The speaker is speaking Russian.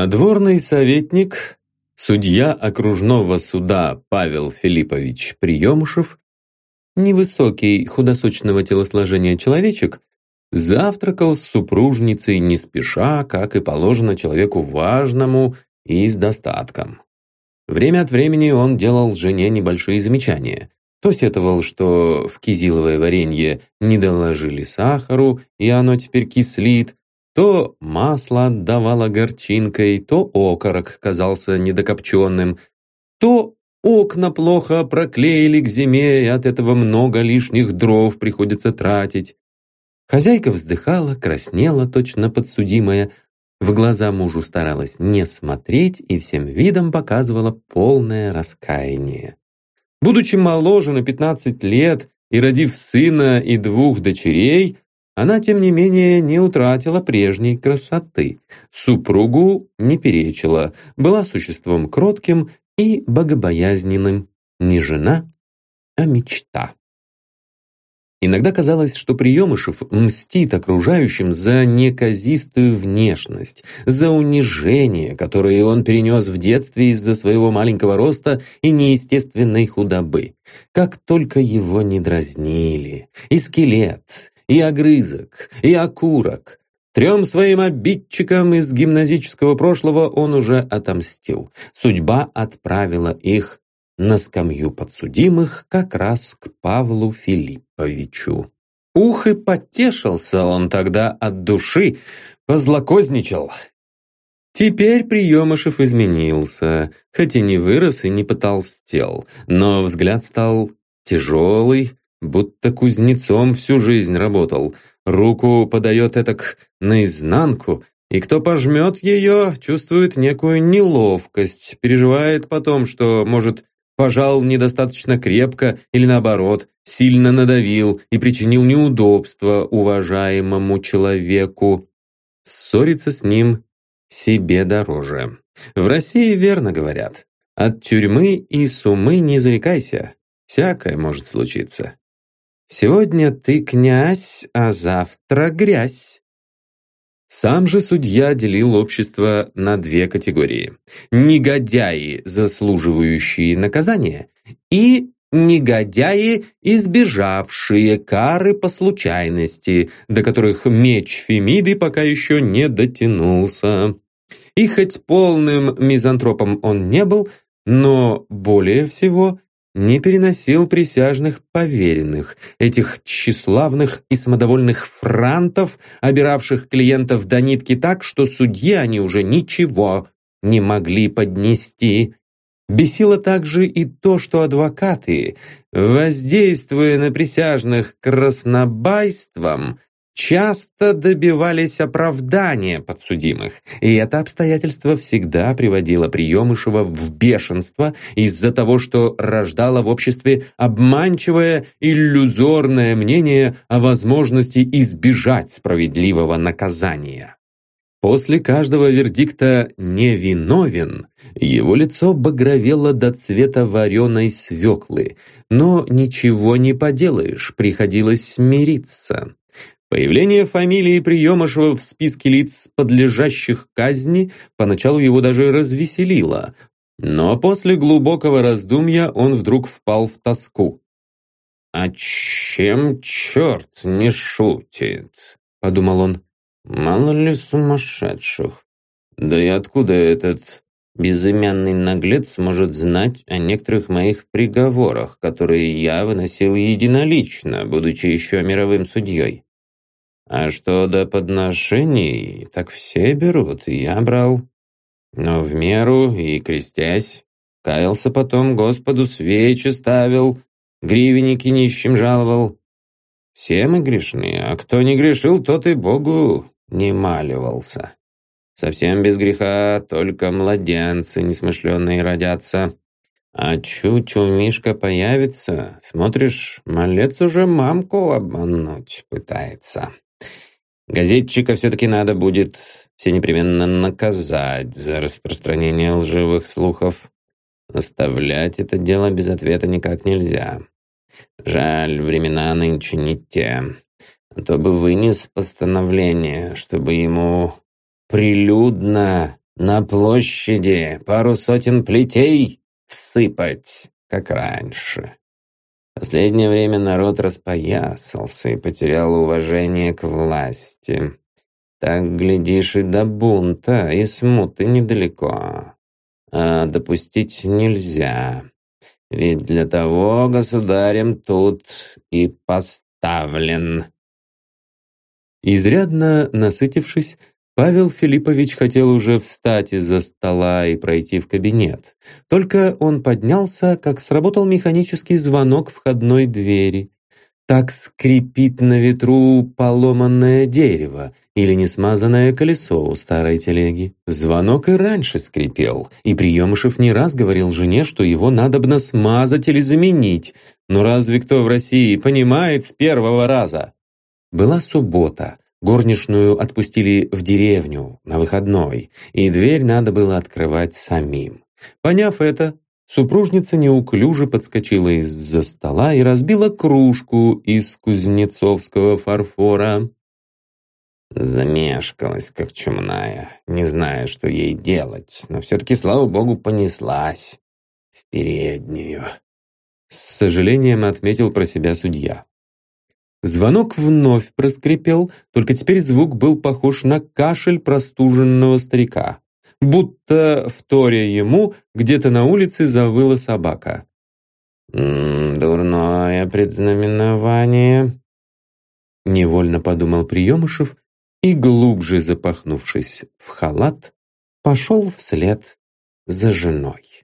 Надворный советник, судья окружного суда Павел Филиппович Приемушев, невысокий худосочного телосложения человечек, завтракал с супружницей не спеша, как и положено человеку важному и с достатком. Время от времени он делал жене небольшие замечания. То сетовал, что в кизиловое варенье не доложили сахару, и оно теперь кислит, то масло отдавало горчинкой, то окорок казался недокопченным, то окна плохо проклеили к зиме, и от этого много лишних дров приходится тратить. Хозяйка вздыхала, краснела, точно подсудимая, в глаза мужу старалась не смотреть и всем видом показывала полное раскаяние. Будучи моложе на 15 лет и родив сына и двух дочерей, она, тем не менее, не утратила прежней красоты, супругу не перечила, была существом кротким и богобоязненным, не жена, а мечта. Иногда казалось, что Приемышев мстит окружающим за неказистую внешность, за унижение, которое он перенес в детстве из-за своего маленького роста и неестественной худобы. Как только его не дразнили. И скелет, и огрызок, и окурок. Трем своим обидчикам из гимназического прошлого он уже отомстил. Судьба отправила их на скамью подсудимых как раз к Павлу Филипповичу. Ух и потешился он тогда от души, позлокозничал. Теперь Приемышев изменился, хоть и не вырос и не потолстел, но взгляд стал тяжелый, будто кузнецом всю жизнь работал. Руку подает этак наизнанку, и кто пожмет ее, чувствует некую неловкость, переживает потом, что, может, пожал недостаточно крепко или, наоборот, сильно надавил и причинил неудобство уважаемому человеку. Ссориться с ним себе дороже. В России верно говорят. От тюрьмы и сумы не зарекайся. Всякое может случиться. Сегодня ты князь, а завтра грязь. Сам же судья делил общество на две категории. Негодяи, заслуживающие наказания, и негодяи, избежавшие кары по случайности, до которых меч Фемиды пока еще не дотянулся. И хоть полным мизантропом он не был, но более всего не переносил присяжных поверенных, этих тщеславных и самодовольных франтов, обиравших клиентов до нитки так, что судьи они уже ничего не могли поднести. Бесило также и то, что адвокаты, воздействуя на присяжных краснобайством, часто добивались оправдания подсудимых, и это обстоятельство всегда приводило Приемышева в бешенство из-за того, что рождало в обществе обманчивое иллюзорное мнение о возможности избежать справедливого наказания. После каждого вердикта «невиновен» его лицо багровело до цвета вареной свеклы, но ничего не поделаешь, приходилось смириться. Появление фамилии Приемышева в списке лиц, подлежащих казни, поначалу его даже развеселило, но после глубокого раздумья он вдруг впал в тоску. «А чем черт не шутит?» — подумал он. «Мало ли сумасшедших. Да и откуда этот безымянный наглец может знать о некоторых моих приговорах, которые я выносил единолично, будучи еще мировым судьей?» А что до подношений, так все берут, и я брал. Но в меру и крестясь, каялся потом Господу свечи ставил, гривенники нищим жаловал. Все мы грешны, а кто не грешил, тот и Богу не маливался. Совсем без греха только младенцы несмышленные родятся. А чуть у Мишка появится, смотришь, малец уже мамку обмануть пытается. Газетчика все-таки надо будет все непременно наказать за распространение лживых слухов. Оставлять это дело без ответа никак нельзя. Жаль, времена нынче не те. А то бы вынес постановление, чтобы ему прилюдно на площади пару сотен плетей всыпать, как раньше. Последнее время народ распоясался и потерял уважение к власти. Так, глядишь, и до бунта, и смуты недалеко. А допустить нельзя. Ведь для того государем тут и поставлен. Изрядно насытившись, Павел Филиппович хотел уже встать из-за стола и пройти в кабинет. Только он поднялся, как сработал механический звонок входной двери. Так скрипит на ветру поломанное дерево или несмазанное колесо у старой телеги. Звонок и раньше скрипел, и Приемышев не раз говорил жене, что его надобно смазать или заменить. Но разве кто в России понимает с первого раза? Была суббота. Горничную отпустили в деревню на выходной, и дверь надо было открывать самим. Поняв это, супружница неуклюже подскочила из-за стола и разбила кружку из кузнецовского фарфора. Замешкалась, как чумная, не зная, что ей делать, но все-таки, слава богу, понеслась в переднюю. С сожалением отметил про себя судья. Звонок вновь проскрипел, только теперь звук был похож на кашель простуженного старика. Будто, вторя ему, где-то на улице завыла собака. «Дурное предзнаменование», — невольно подумал Приемышев и, глубже запахнувшись в халат, пошел вслед за женой.